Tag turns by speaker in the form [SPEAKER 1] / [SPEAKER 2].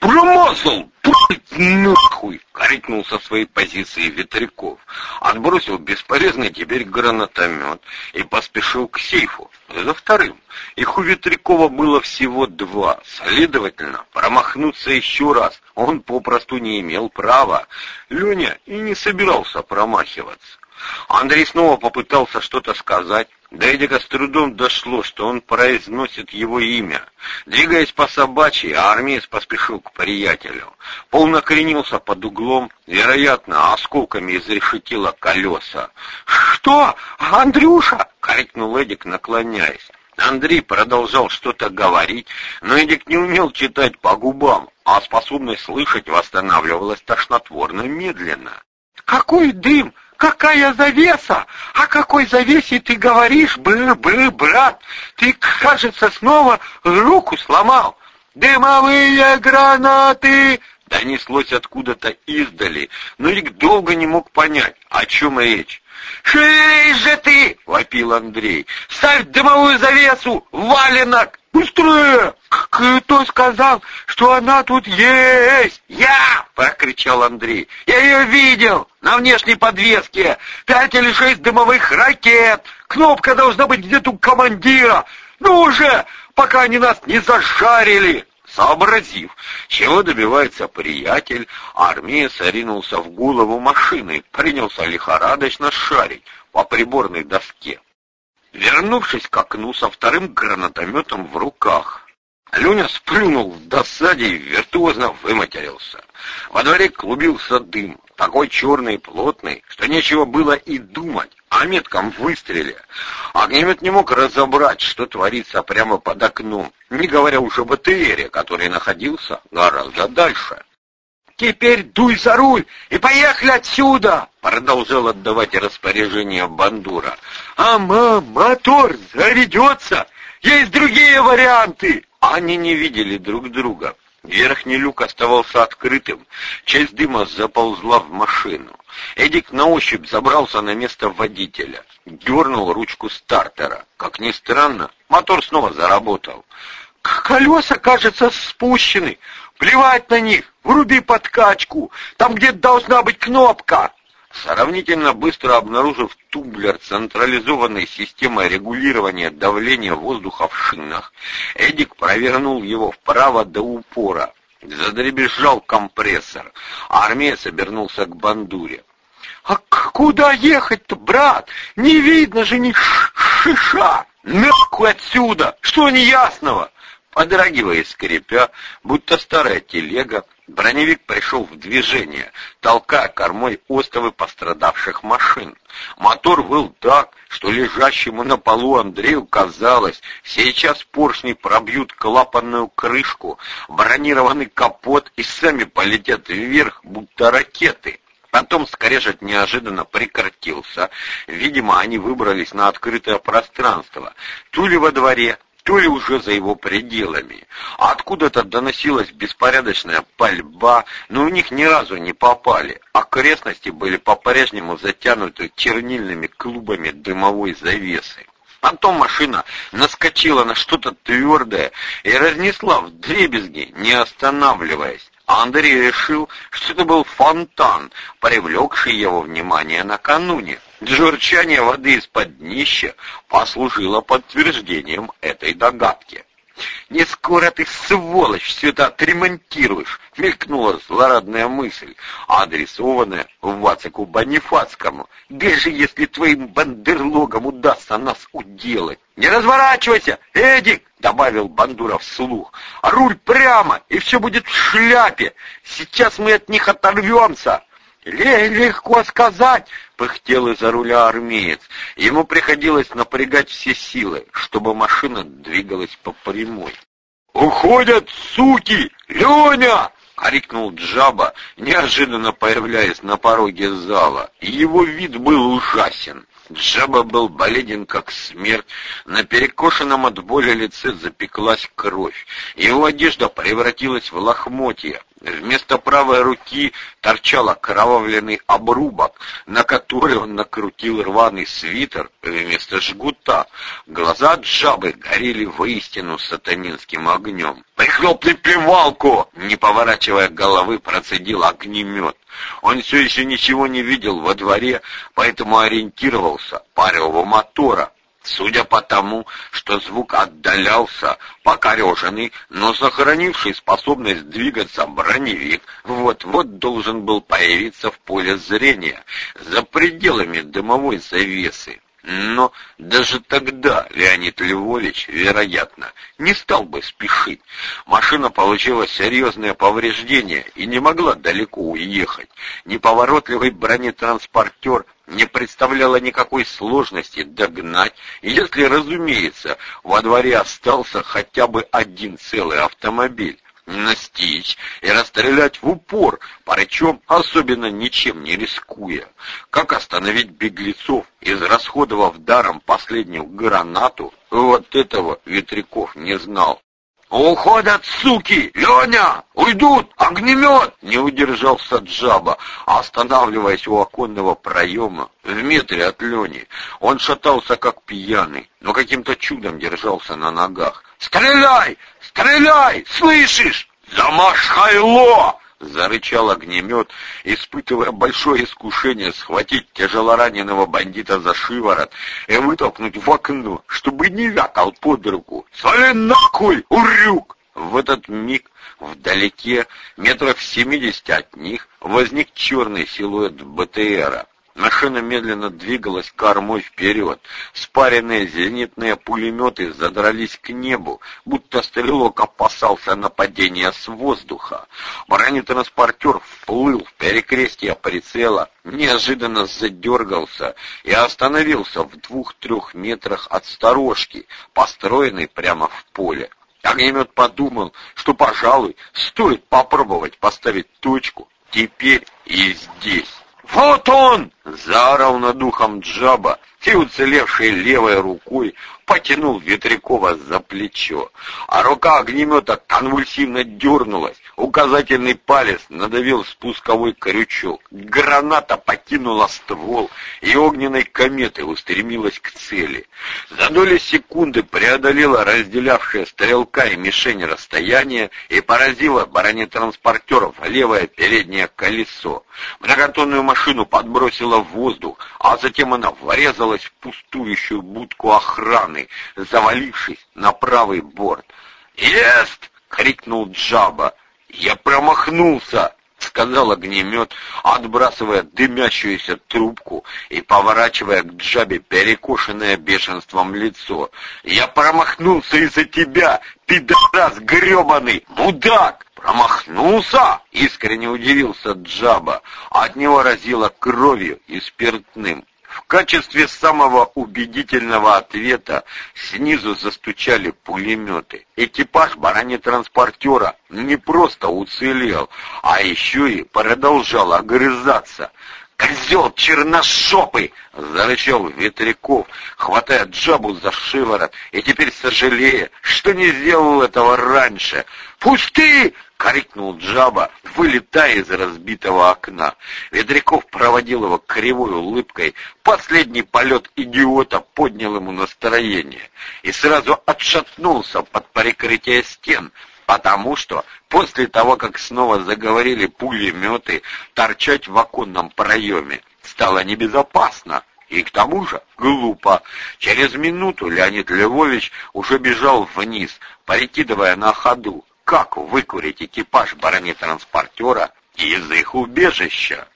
[SPEAKER 1] Промазал! Путь нахуй! Крикнул со своей позиции Ветряков. Отбросил бесполезный теперь гранатомет и поспешил к сейфу за вторым. Их у Ветрякова было всего два. Следовательно, промахнуться еще раз он попросту не имел права. Леня и не собирался промахиваться. Андрей снова попытался что-то сказать. До Эдика с трудом дошло, что он произносит его имя. Двигаясь по собачьи, армеец поспешил к приятелю. Пол накренился под углом, вероятно, осколками изрешетило колеса. «Что? Андрюша?» — крикнул Эдик, наклоняясь. Андрей продолжал что-то говорить, но Эдик не умел читать по губам, а способность слышать восстанавливалась тошнотворно медленно. «Какой дым! Какая завеса? О какой завесе ты говоришь, бы-бы, брат? Ты, кажется, снова руку сломал. Дымовые гранаты! Донеслось откуда-то издали, но Рик долго не мог понять, о чем речь. «Шевелись же ты!» — вопил Андрей. «Ставь дымовую завесу! Валенок! Быстрее!» «Кто сказал, что она тут есть?» «Я!» — прокричал Андрей. «Я ее видел на внешней подвеске. Пять или шесть дымовых ракет. Кнопка должна быть где-то у командира. Ну уже, пока они нас не зажарили!» Сообразив, чего добивается приятель, армеец ринулся в голову машины, принялся лихорадочно шарить по приборной доске. Вернувшись к окну со вторым гранатометом в руках, Леня сплюнул в досаде и виртуозно выматерился. Во дворе клубился дым, такой черный и плотный, что нечего было и думать о метком выстреле. Огнемет не мог разобрать, что творится прямо под окном, не говоря уже об БТРе, который находился гораздо дальше. «Теперь дуй за руль и поехали отсюда!» — продолжал отдавать распоряжение Бандура. «А мотор заведется! Есть другие варианты!» Они не видели друг друга. Верхний люк оставался открытым, часть дыма заползла в машину. Эдик на ощупь забрался на место водителя, дернул ручку стартера. Как ни странно, мотор снова заработал. «Колеса, кажется, спущены. Плевать на них, вруби подкачку, там где должна быть кнопка». Сравнительно быстро обнаружив тумблер централизованной системой регулирования давления воздуха в шинах, Эдик провернул его вправо до упора. Задребезжал компрессор, армеец обернулся к бандуре. «А куда ехать-то, брат? Не видно же ни шиша! Нахуй отсюда! Что неясного?» Подрагивая и скрипя, будто старая телега, Броневик пришел в движение, толкая кормой остовы пострадавших машин. Мотор выл так, что лежащему на полу Андрею казалось, сейчас поршни пробьют клапанную крышку, бронированный капот и сами полетят вверх, будто ракеты. Потом скрежет неожиданно прекратился. Видимо, они выбрались на открытое пространство. То ли во дворе, то ли уже за его пределами. А откуда-то доносилась беспорядочная пальба, но у них ни разу не попали. Окрестности были по-прежнему затянуты чернильными клубами дымовой завесы. Потом машина наскочила на что-то твердое и разнесла в дребезги, не останавливаясь. Андрей решил, что это был фонтан, привлекший его внимание накануне. Журчание воды из-под днища послужило подтверждением этой догадки. «Не скоро ты, сволочь, все это отремонтируешь!» — мелькнула злорадная мысль, адресованная Вацаку Бонифацкому. «Даже если твоим бандерлогам удастся нас уделать!» «Не разворачивайся, Эдик!» — добавил Бандура вслух. «Руль прямо, и все будет в шляпе! Сейчас мы от них оторвемся!» «Легко сказать!» — пыхтел из-за руля армеец. Ему приходилось напрягать все силы, чтобы машина двигалась по прямой. «Уходят, суки! Леня!» — крикнул Джаба, неожиданно появляясь на пороге зала. Его вид был ужасен. Джаба был боледен, как смерть. На перекошенном от боли лице запеклась кровь. Его одежда превратилась в лохмотья. Вместо правой руки торчал окровавленный обрубок, на который он накрутил рваный свитер вместо жгута. Глаза джабы горели воистину сатанинским огнем. «Прихлопни плевалку!» — не поворачивая головы, процедил огнемет. Он все еще ничего не видел во дворе, поэтому ориентировался парового мотора. Судя по тому, что звук отдалялся, покореженный, но сохранивший способность двигаться броневик, вот-вот должен был появиться в поле зрения, за пределами дымовой завесы. Но даже тогда Леонид Львович, вероятно, не стал бы спешить. Машина получила серьезное повреждение и не могла далеко уехать. Неповоротливый бронетранспортер не представляло никакой сложности догнать, если, разумеется, во дворе остался хотя бы один целый автомобиль настичь и расстрелять в упор, причем особенно ничем не рискуя. Как остановить беглецов, израсходовав даром последнюю гранату, вот этого Ветряков не знал. «Уходят, суки! Леня! Уйдут! Огнемет!» Не удержался Джаба, останавливаясь у оконного проема в метре от Лени. Он шатался, как пьяный, но каким-то чудом держался на ногах. «Стреляй! Стреляй! Слышишь? Замаш хайло!» Зарычал огнемет, испытывая большое искушение схватить тяжелораненого бандита за шиворот и вытолкнуть в окно, чтобы не вякал под руку. «Свали нахуй, урюк!» В этот миг вдалеке, метров семидесяти от них, возник черный силуэт БТРа. Машина медленно двигалась кормой вперед. Спаренные зенитные пулеметы задрались к небу, будто стрелок опасался нападения с воздуха. Бронетранспортер вплыл в перекрестие прицела, неожиданно задергался и остановился в двух-трех метрах от сторожки, построенной прямо в поле. Огнемет подумал, что, пожалуй, стоит попробовать поставить точку теперь и здесь. «Вот он!» — заорал над духом Джаба, и, уцелевшей левой рукой, потянул Ветрякова за плечо, а рука огнемета конвульсивно дернулась, указательный палец надавил спусковой крючок, граната покинула ствол и огненной кометой устремилась к цели. За доли секунды преодолела разделявшее стрелка и мишень расстояние и поразила бронетранспортеров левое переднее колесо. Многотонную машину подбросила в воздух, а затем она врезалась в пустующую будку охраны, завалившись на правый борт. «Есть!» — крикнул Джаба. «Я промахнулся!» — сказал огнемет, отбрасывая дымящуюся трубку и поворачивая к Джабе перекошенное бешенством лицо. «Я промахнулся из-за тебя, пидорас гребаный, мудак!» «Промахнулся?» — искренне удивился Джаба. От него разило кровью и спиртным. В качестве самого убедительного ответа снизу застучали пулеметы. Экипаж бронетранспортера не просто уцелел, а еще и продолжал огрызаться. «Козел черношопый!» — зарычал Ветряков, хватая Джабу за шиворот и теперь сожалея, что не сделал этого раньше. «Пусти!» — крикнул Джаба, вылетая из разбитого окна. Ветряков проводил его кривой улыбкой. Последний полет идиота поднял ему настроение и сразу отшатнулся под прикрытие стен, потому что после того, как снова заговорили пулеметы, торчать в оконном проеме стало небезопасно. И к тому же глупо. Через минуту Леонид Львович уже бежал вниз, прикидывая на ходу, как выкурить экипаж бронетранспортера из их убежища.